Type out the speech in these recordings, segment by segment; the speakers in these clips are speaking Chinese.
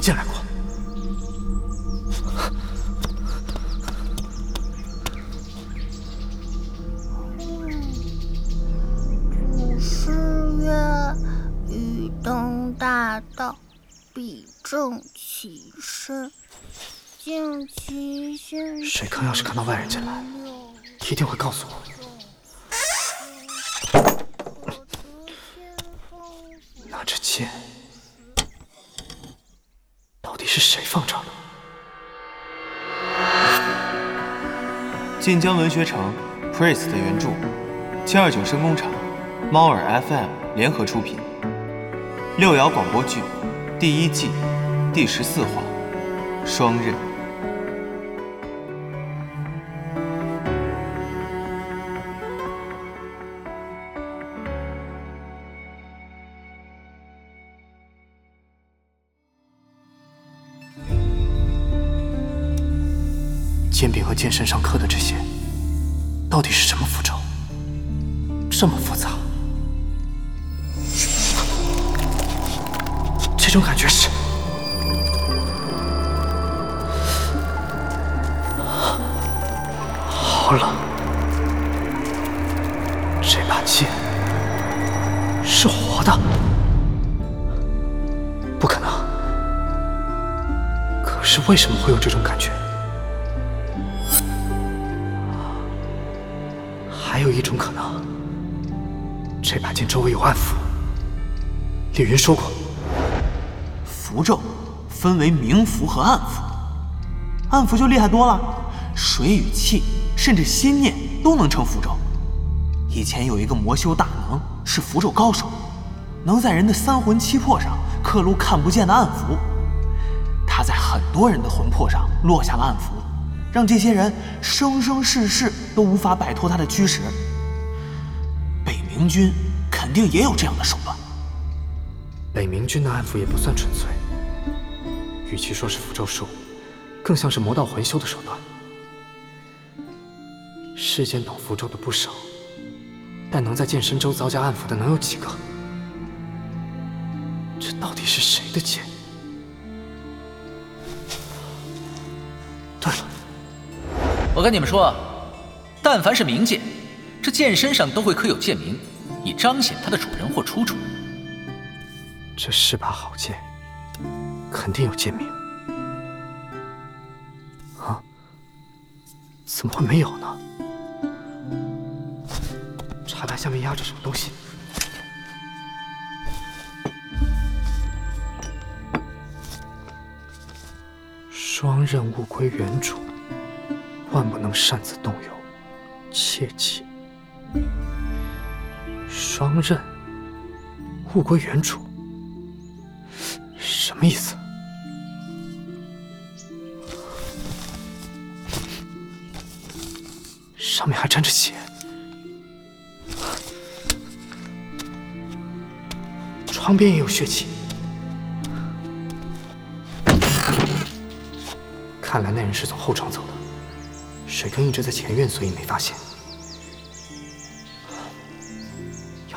人进来过。祖师曰：“欲登大道，必正其身。静其心。”水坑要是看到外人进来，一定会告诉我。拿着剑，到底是谁放这儿的？晋江文学城，Priest 的原著，七二九声工厂，猫耳 FM 联合出品，六爻广播剧第一季第十四话，双刃。剑柄和剑身上刻的这些，到底是什么符咒？这么复杂，这种感觉是……好冷，这把剑是活的，不可能。可是为什么会有这种感觉？有一种可能，这把剑周围有暗符。李云说过，符咒分为明符和暗符，暗符就厉害多了，水与气甚至心念都能成符咒。以前有一个魔修大能是符咒高手，能在人的三魂七魄上刻入看不见的暗符。他在很多人的魂魄上落下了暗符。让这些人生生世世都无法摆脱他的驱使。北冥军肯定也有这样的手段。北冥军的暗符也不算纯粹，与其说是符咒术，更像是魔道魂修的手段。世间懂符咒的不少，但能在剑身周遭加暗符的能有几个？这到底是谁的剑？对了。我跟你们说，但凡是名剑，这剑身上都会刻有剑名，以彰显它的主人或出处。这是把好剑，肯定有剑名。啊？怎么会没有呢？茶盘下面压着什么东西？双刃物归原主。万不能擅自动用，切记。方刃，物归原主，什么意思？上面还沾着血，窗边也有血迹，看来那人是从后窗走的。水坑一直在前院，所以没发现。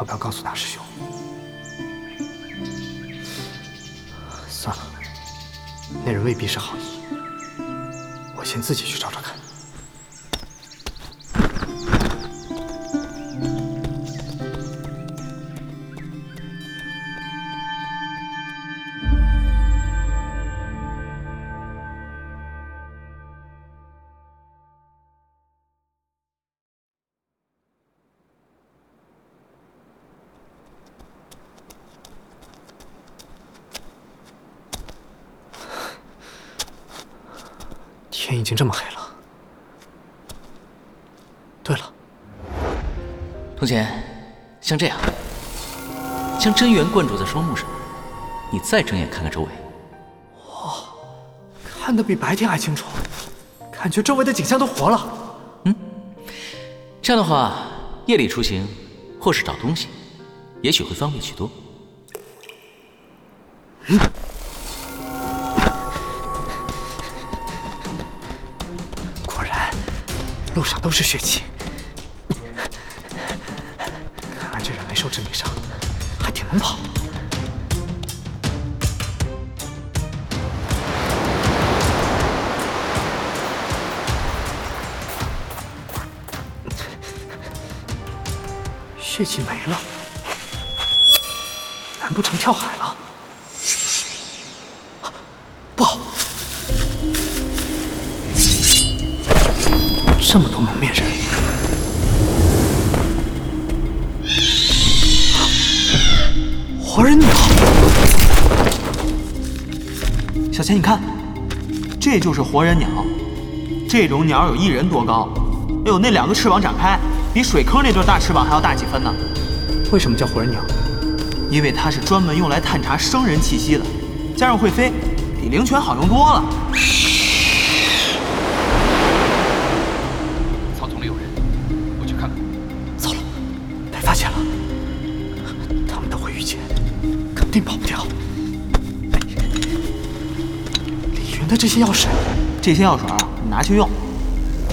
要不要告诉大师兄？算了，那人未必是好意。我先自己去找找经这么黑了。对了，童姐，像这样，将真元灌注在双目上，你再睁眼看看周围。哇，看得比白天还清楚，感觉周围的景象都活了。嗯，这样的话，夜里出行或是找东西，也许会方便许多。路上都是血迹看来这人没受致命伤还挺能跑。血迹没了难不成跳海了？这么多蒙面人，活人鸟！小钱，你看，这就是活人鸟。这种鸟有一人多高。哎呦，那两个翅膀展开，比水坑那对大翅膀还要大几分呢。为什么叫活人鸟？因为它是专门用来探查生人气息的，加上会飞，比灵犬好用多了。定跑不掉。李云的这些药水，这些药水你拿去用，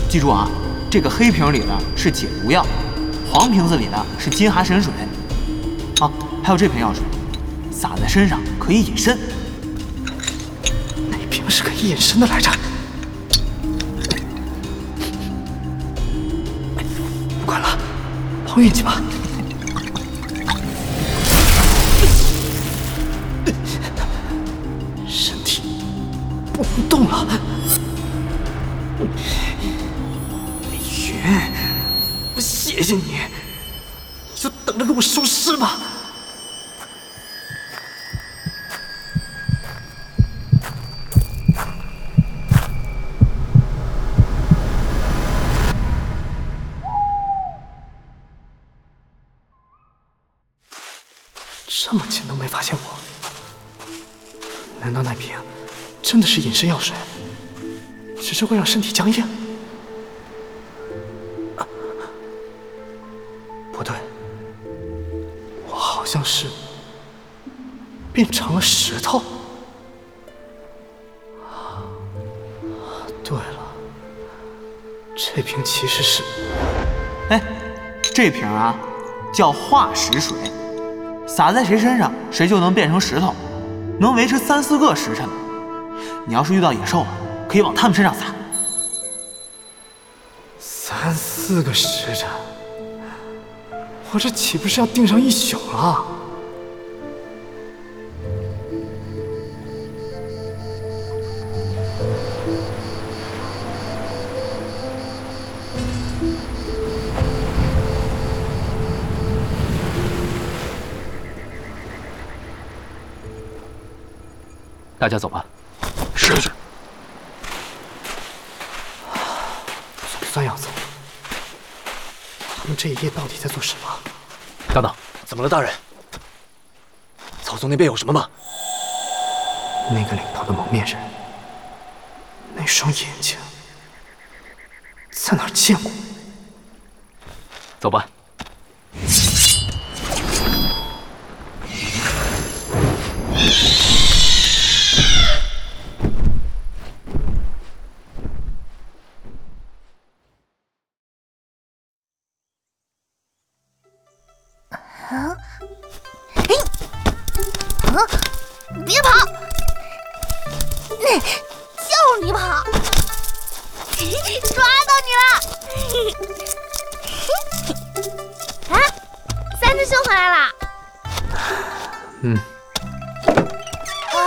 记住啊。这个黑瓶里的是解毒药，黄瓶子里的是金蛤神水。啊，还有这瓶药水，洒在身上可以隐身。哪瓶是可以隐身的来着？不管了，碰运气吧。这么近都没发现我，难道那瓶真的是隐身药水？只是会让身体僵硬？不对，我好像是变成了石头。对了，这瓶其实是……哎，这瓶啊叫化石水，撒在谁身上，谁就能变成石头，能维持三四个时辰。你要是遇到野兽了，可以往他们身上撒。三四个时辰。我这岂不是要盯上一宿了？大家走吧。是是。总算要走了。他们这一夜到底在做什么？等等，怎么了，大人？草丛那边有什么吗？那个领头的蒙面人，那双眼睛，在哪儿见过？走吧。嗯。啊，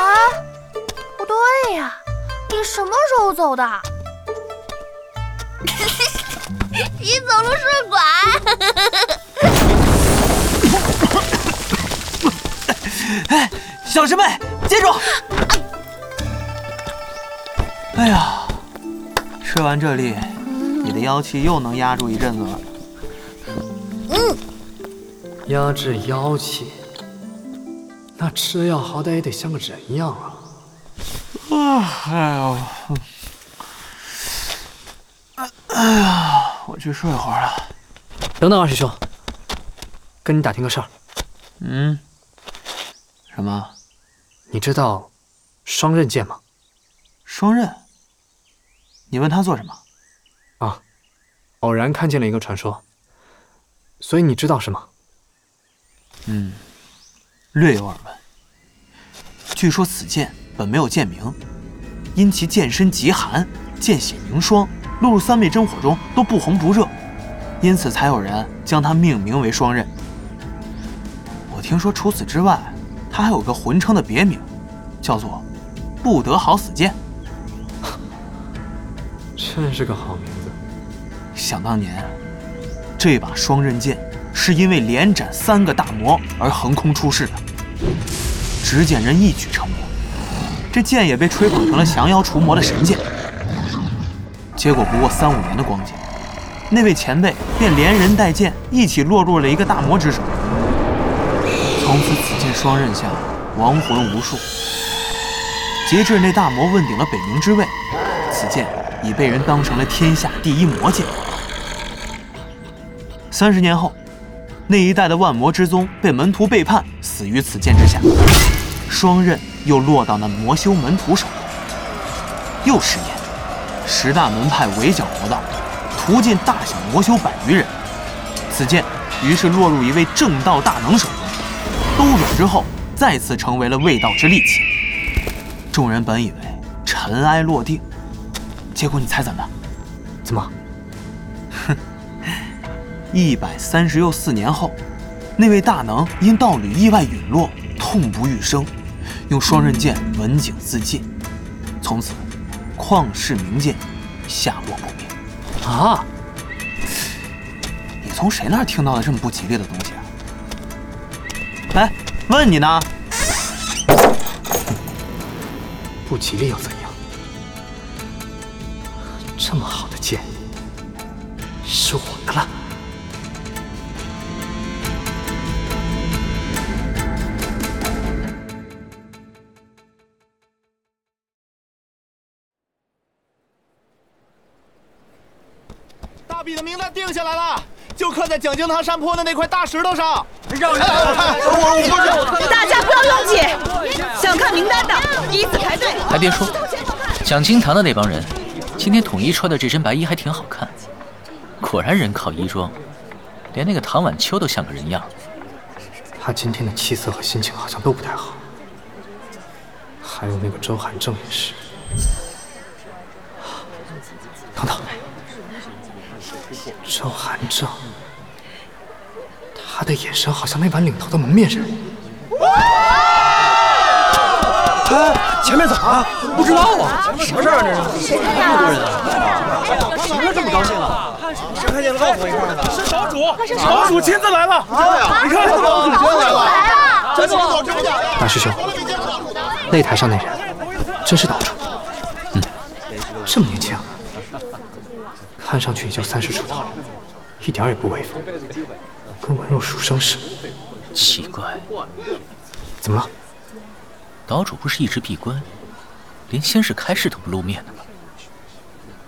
不对呀，你什么时候走的？你走路顺拐。哎，小师妹，接住！哎呀，吃完这粒，你的妖气又能压住一阵子了。嗯，压制妖气。那吃药好歹也得像个人样啊！啊，哎呦，哎呀，我去睡会儿了。等等，二师兄，跟你打听个事儿。嗯？什么？你知道双刃剑吗？双刃？你问他做什么？啊，偶然看见了一个传说，所以你知道是吗？嗯。略有耳闻。据说此剑本没有剑名，因其剑身极寒，剑血凝霜，落入三昧真火中都不红不热，因此才有人将它命名为双刃。我听说除此之外，它还有个浑称的别名，叫做“不得好死剑”。真是个好名字。想当年，这把双刃剑是因为连斩三个大魔而横空出世的，执剑人一举成魔，这剑也被吹捧成了降妖除魔的神剑。结果不过三五年的光景，那位前辈便连人带剑一起落入了一个大魔之手。从此，此剑双刃下亡魂无数。截至那大魔问鼎了北冥之位，此剑已被人当成了天下第一魔剑。三十年后，那一代的万魔之宗被门徒背叛，死于此剑之下。双刃又落到那魔修门徒手中。又十年，十大门派围剿魔道，屠尽大小魔修百余人。此剑于是落入一位正道大能手中。兜转之后，再次成为了卫道之利器。众人本以为尘埃落定，结果你猜怎么？怎么？哼！一百三十又四年后，那位大能因道侣意外陨落，痛不欲生，用双刃剑刎颈自尽。从此，旷世名剑下落不明。啊！你从谁那儿听到的这么不吉利的东西啊？哎，问你呢。不吉利又怎样？这么好的剑，是我的了。下来了，就刻在蒋经堂山坡的那块大石头上。让让 大家不要拥挤，想看名单的依次排队。还别说，蒋经堂的那帮人，今天统一穿的这身白衣还挺好看。果然人靠衣装，连那个唐晚秋都像个人样。他今天的气色和心情好像都不太好。还有那个周寒正也是。等等，周寒正。他的眼神好像那晚领头的蒙面人。哎，前面咋了？不知道啊，什么事啊？这是？这么多人啊！什么这么高兴啊？谁看见了？告诉我一块儿的。是？岛主，岛主亲自来了。真的呀？你看，岛主亲自来了。真的吗？大师兄，擂台上那人真是？岛主。嗯，这么年轻，看上去也就三十出头，一点也不威风。跟文弱书生似的，奇怪，怎么了？岛主不是一直闭关，连先是开示都不露面的吗？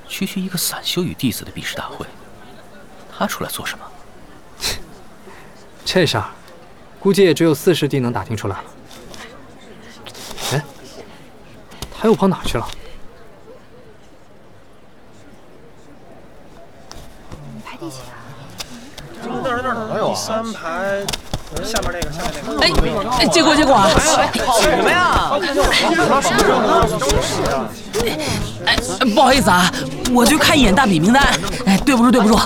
区区一个散修与弟子的比试大会，他出来做什么？这事儿，估计也只有四师弟能打听出来了。哎，他又跑哪去了？排第几啊？那儿那儿哪有啊？三排下面那个，下面那个。哎哎，结果结果，什么呀？哎，不好意思啊，我去看一眼大比名单。哎，对不住对不住，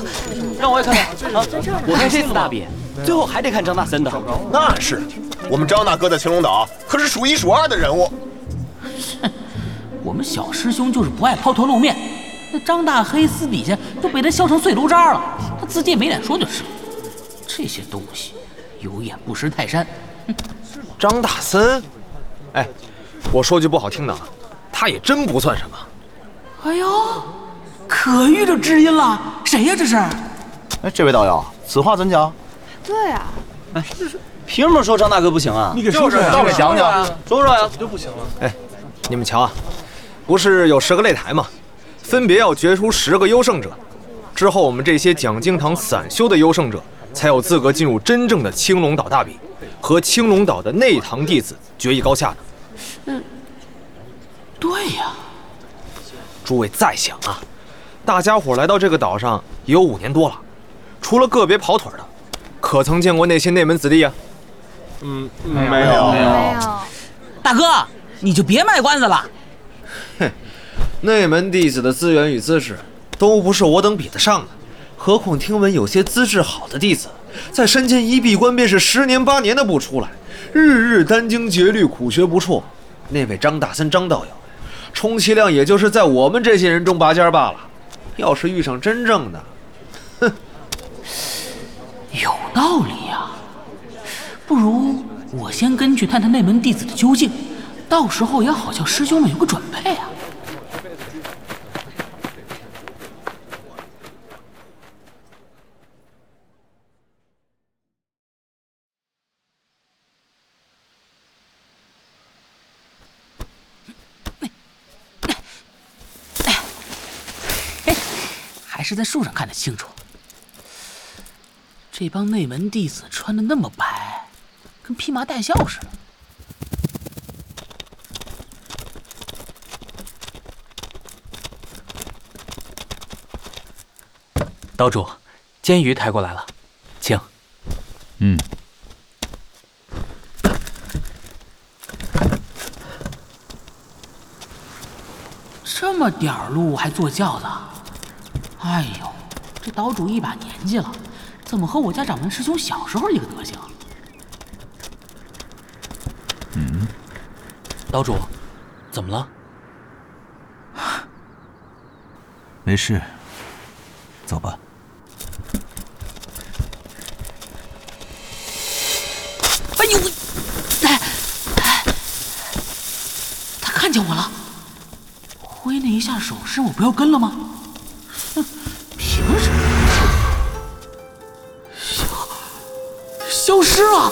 让我也看看啊！我看这次大比，最后还得看张大森的。那是，我们张大哥在青龙岛可是数一数二的人物。哼，我们小师兄就是不爱抛头露面。那张大黑私底下都被他削成碎炉渣了，他自己也没脸说就是了。这些东西有眼不识泰山。张大森，哎，我说句不好听的啊，他也真不算什么。哎呦，可遇着知音了，谁呀这是？哎，这位道友，此话怎讲？对啊，哎，凭什么说张大哥不行啊？你给说说呀，你给讲讲。说说呀，就不行了。哎，你们瞧啊，不是有十个擂台吗？分别要决出十个优胜者，之后我们这些讲经堂散修的优胜者，才有资格进入真正的青龙岛大比，和青龙岛的内堂弟子决一高下的。嗯，对呀。诸位再想啊，大家伙来到这个岛上也有五年多了，除了个别跑腿的，可曾见过那些内门子弟啊？嗯，没有，没有，没有。大哥，你就别卖关子了。哼。内门弟子的资源与资质，都不是我等比得上的。何况听闻有些资质好的弟子，在山间一闭关便是十年八年的不出来，日日殚精竭虑，苦学不辍。那位张大森张道友，充其量也就是在我们这些人中拔尖罢了。要是遇上真正的，哼，有道理呀。不如我先跟去探探那门弟子的究竟，到时候也好叫师兄们有个准备啊。还是在树上看得清楚。这帮内门弟子穿的那么白，跟披麻戴孝似的。岛主，煎鱼抬过来了，请。嗯。这么点儿路还坐轿子？哎呦，这岛主一把年纪了，怎么和我家掌门师兄小时候一个德行？嗯，岛主，怎么了？没事，走吧。哎呦，哎，他看见我了，挥那一下手是我不要跟了吗？消失了！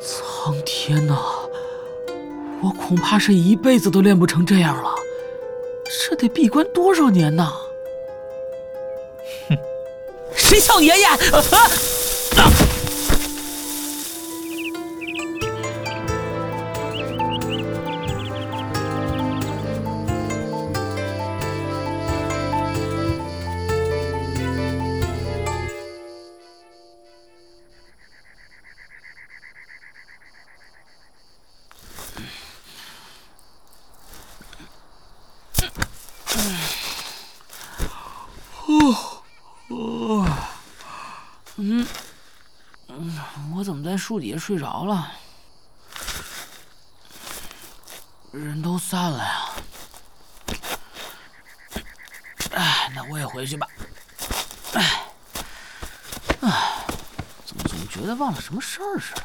苍天呐，我恐怕是一辈子都练不成这样了。这得闭关多少年呐？哼，谁叫爷爷？啊！树底下睡着了？人都散了呀！哎，那我也回去吧。哎，哎，怎么总觉得忘了什么事儿似的？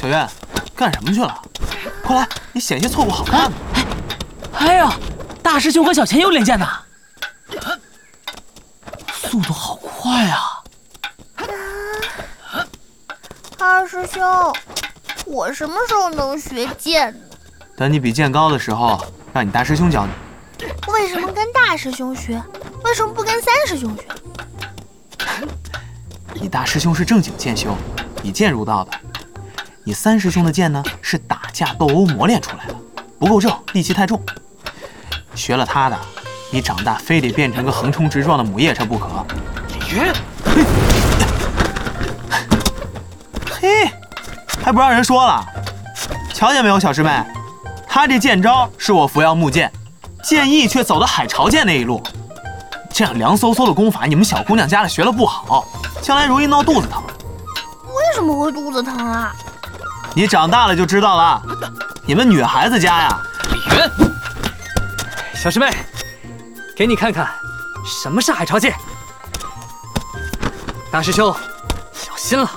小苑，干什么去了？快来，你险些错过好看的。哎呀，大师兄和小钱又练剑呢，速度好快啊！二师兄，我什么时候能学剑呢？等你比剑高的时候，让你大师兄教你。为什么跟大师兄学？为什么不跟三师兄学？你大师兄是正经剑修，以剑入道的。你三师兄的剑呢，是打架斗殴磨练出来的，不够正，戾气太重。学了他的，你长大非得变成个横冲直撞的母夜叉不可。嘿，还不让人说了？瞧见没有，小师妹，他这剑招是我扶摇木剑，剑意却走的海潮剑那一路。这样凉飕飕的功法，你们小姑娘家里学了不好，将来容易闹肚子疼。为什么会肚子疼啊？你长大了就知道了。你们女孩子家呀，李云，小师妹，给你看看什么是海潮剑。大师兄，小心了，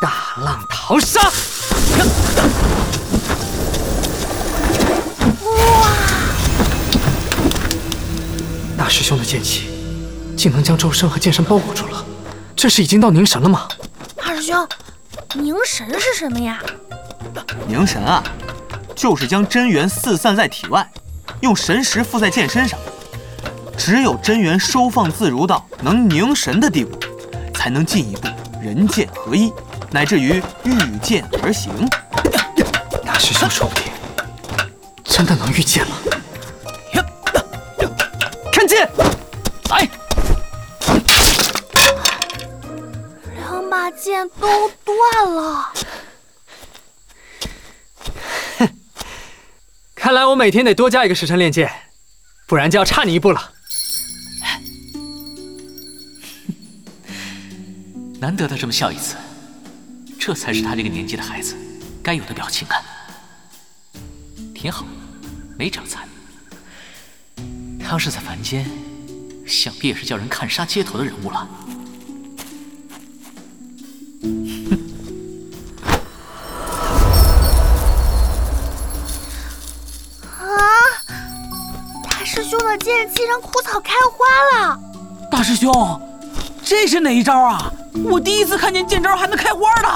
大浪淘沙。哇！大师兄的剑气竟能将周身和剑身包裹住了，这是已经到凝神了吗？二师兄。凝神是什么呀？凝神啊，就是将真元四散在体外，用神识附在剑身上。只有真元收放自如到能凝神的地步，才能进一步人剑合一，乃至于御剑而行。大师兄说不定真的能御剑吗？看剑，剑都断了。哼 看来我每天得多加一个时辰练剑，不然就要差你一步了。难得他这么笑一次，这才是他这个年纪的孩子该有的表情啊！挺好，没长残。他要是在凡间，想必也是叫人看杀街头的人物了。的剑气让枯草开花了。大师兄，这是哪一招啊？我第一次看见剑招还能开花的。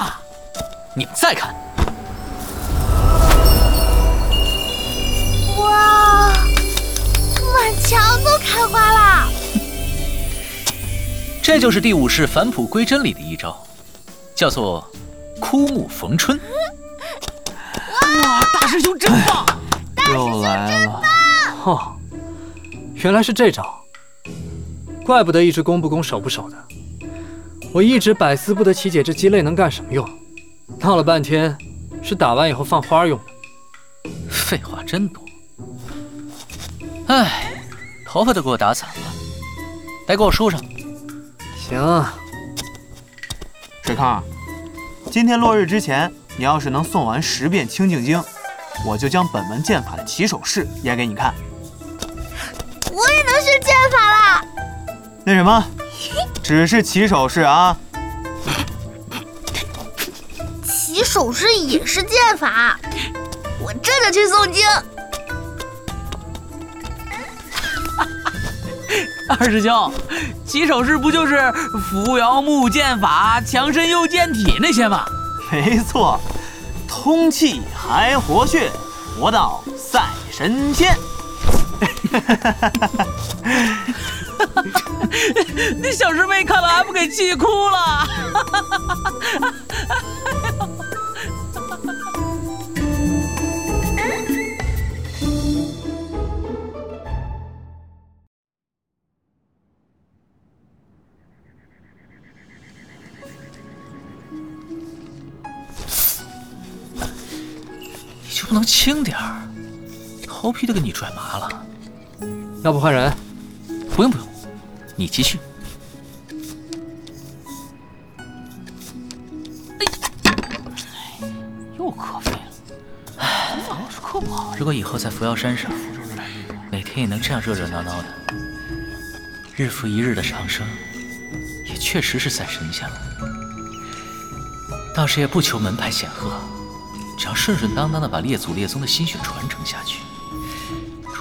你们再看，哇，满墙都开花了。这就是第五式返璞归真里的一招，叫做枯木逢春。哇，大师兄真棒！又来了，哦。原来是这招，怪不得一直攻不攻守不守的。我一直百思不得其解，这鸡肋能干什么用？闹了半天，是打完以后放花用的。废话真多。哎，头发都给我打散了，得给我梳上。行。水康，今天落日之前，你要是能诵完十遍清净经，我就将本门剑法的起手式演给你看。我也能学剑法啦。那什么，只是起手式啊。起手式也是剑法，我这就去诵经。二师兄，起手式不就是扶摇木剑法、强身又健体那些吗？没错，通气还活血，活到赛神仙。哈哈哈哈哈哈那小师妹看了还不给气哭了？你就不能轻点儿？头皮都给你拽麻了。要不换人？不用不用，你继续。又磕废了。哎，如果以后在扶摇山上，每天也能这样热热闹闹的，日复一日的长生，也确实是赛神仙了。倒是也不求门派显赫，只要顺顺当当的把列祖列宗的心血传承下去。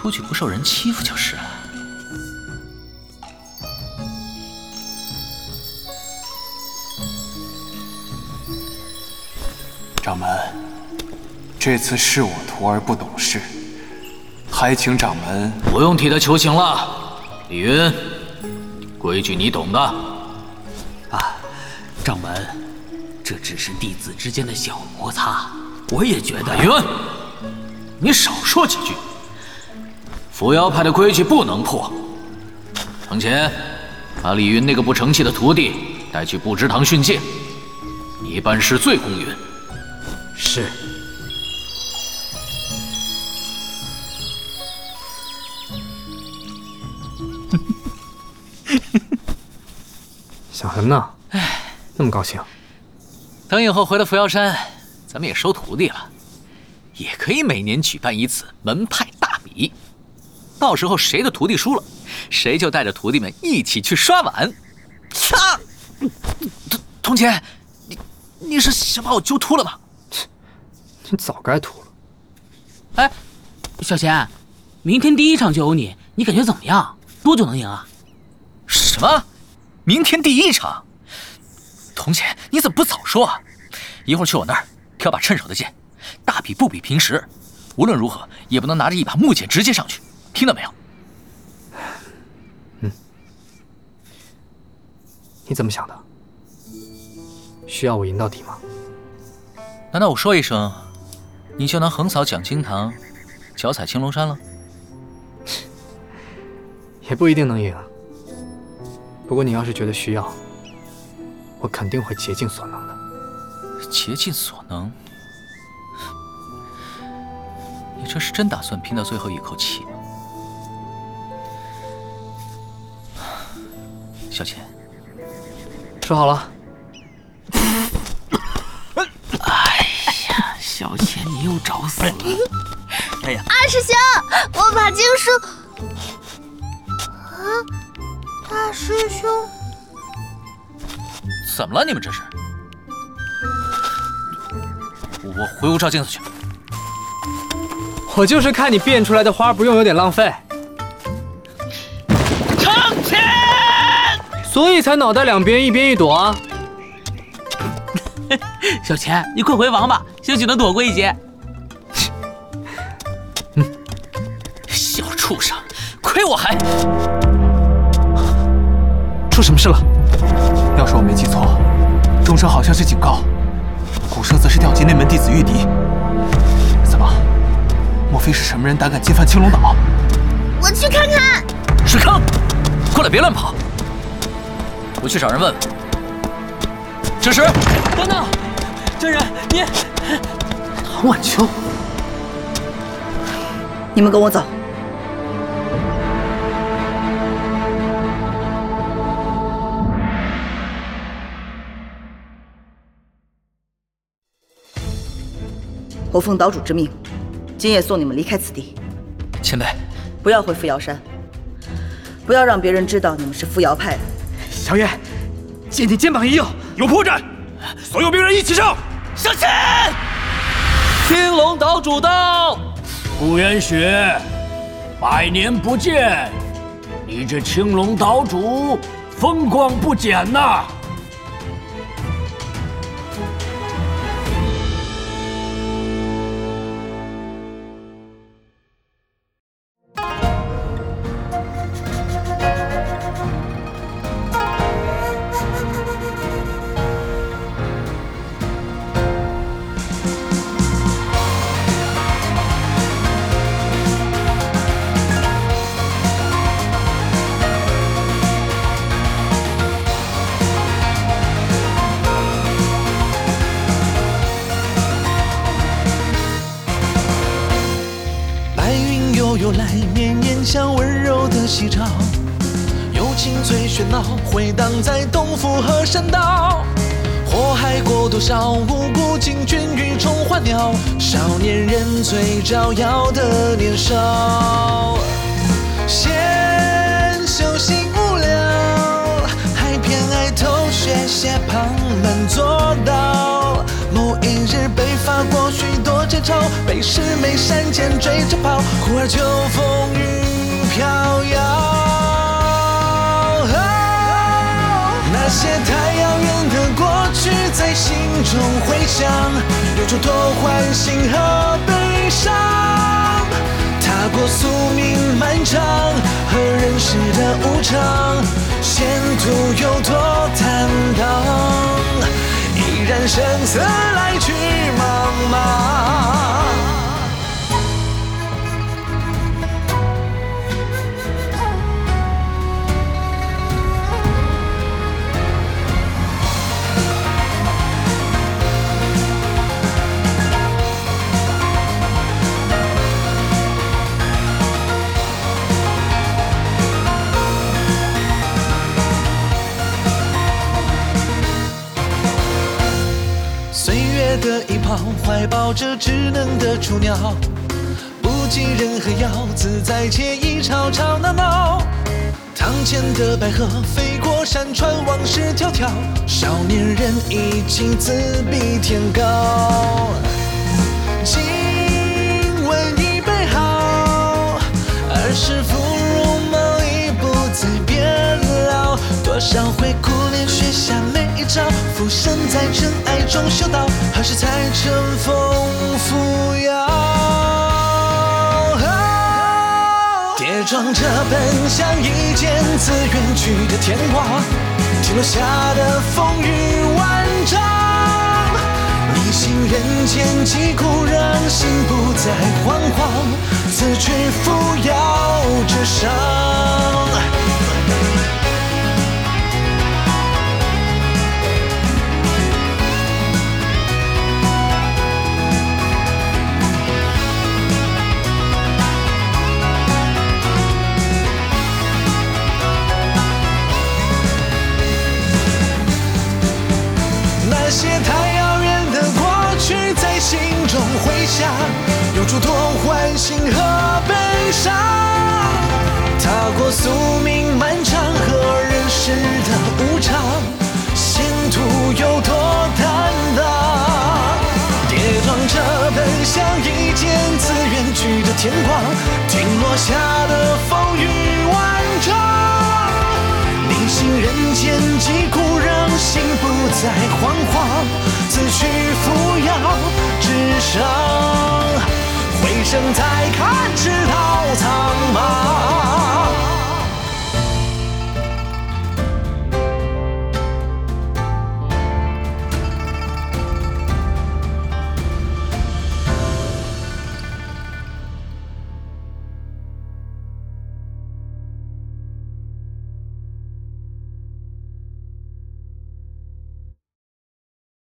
出去不受人欺负就是了。掌门，这次是我徒儿不懂事，还请掌门不用替他求情了。李云，规矩你懂的。啊，掌门，这只是弟子之间的小摩擦，我也觉得。李云，你少说几句。扶摇派的规矩不能破。程前，把李云那个不成器的徒弟带去不知堂训诫，你办事最公允。是。想什么呢？哎，那么高兴。等以后回了扶摇山，咱们也收徒弟了，也可以每年举办一次门派大比。到时候谁的徒弟输了，谁就带着徒弟们一起去刷碗。啊！童童前，你你是想把我揪秃了吗？切，你早该秃了。哎，小贤，明天第一场就有你，你感觉怎么样？多久能赢啊？什么？明天第一场？童前，你怎么不早说啊？一会儿去我那儿挑把趁手的剑，大比不比平时，无论如何也不能拿着一把木剑直接上去。听到没有？嗯，你怎么想的？需要我赢到底吗？难道我说一声，你就能横扫蒋经堂，脚踩青龙山了？也不一定能赢。不过你要是觉得需要，我肯定会竭尽所能的。竭尽所能？你这是真打算拼到最后一口气吗？小钱，说好了。哎呀，小钱，你又找死了！哎呀，二师兄，我把经书……啊，大师兄，怎么了？你们这是？我回屋照镜子去。我就是看你变出来的花不用有点浪费，所以才脑袋两边一边一躲啊！小钱，你快回房吧，兴许能躲过一劫。嗯，小畜生，亏我还……出什么事了？要是我没记错，钟声好像是警告，鼓声则是调集内门弟子御敌。怎么？莫非是什么人胆敢侵犯青龙岛？我去看看。水坑，过来，别乱跑！我去找人问问。这时，等等，真人，你唐晚秋，你们跟我走。我奉岛主之命，今夜送你们离开此地。前辈，不要回扶摇山，不要让别人知道你们是扶摇派的。小月，借你肩膀一用，有破绽，所有兵人一起上！向前！青龙岛主到，顾元雪，百年不见，你这青龙岛主风光不减呐！白回荡在东府和山道。祸害过多少无辜金君与宠花鸟，少年人最招摇的年少。闲修行无聊，还偏爱偷学些旁门左道。某一日被罚过许多节操，被师妹山间追着跑，忽而秋风雨飘摇。些太遥远的过去在心中回响，有种多欢欣和悲伤。踏过宿命漫长和人世的无常，前途有多坦荡？依然生死来去茫茫。的一泡，怀抱着稚嫩的雏鸟，不计任何妖，自在惬意，吵吵闹闹。堂前的白鹤飞过山川，往事迢迢，少年人已经自比天高。招，浮生在尘埃中修道，何时才乘风扶摇？跌撞着奔向一剑自远去的天光，击落下的风雨万丈。逆行人间疾苦，让心不再惶惶，此去扶摇直上。诸多欢欣和悲伤。踏过宿命漫长和人世的无常，前途有多坦荡？跌撞着奔向一剑自远去的天光，听落下的风雨万丈。逆行人间疾苦，让心不再惶惶，此去扶摇直上，回身再看只道苍茫。